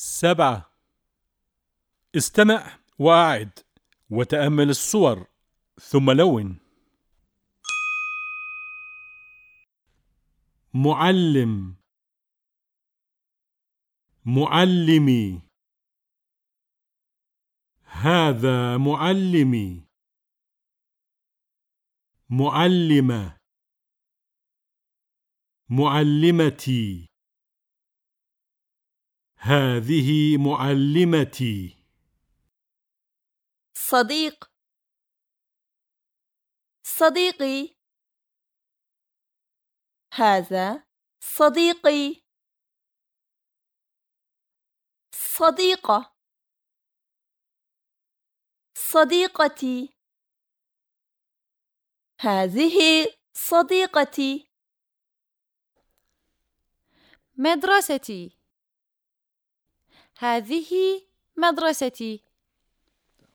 سبعة. استمع وأعد وتأمل الصور ثم لون. معلم. معلمي. هذا معلمي. معلمة. معلمتي. هذه معلمتي. صديق. صديقي. هذا صديقي. صديقة. صديقتي. هذه صديقتي. مدرستي. هذه مدرستي.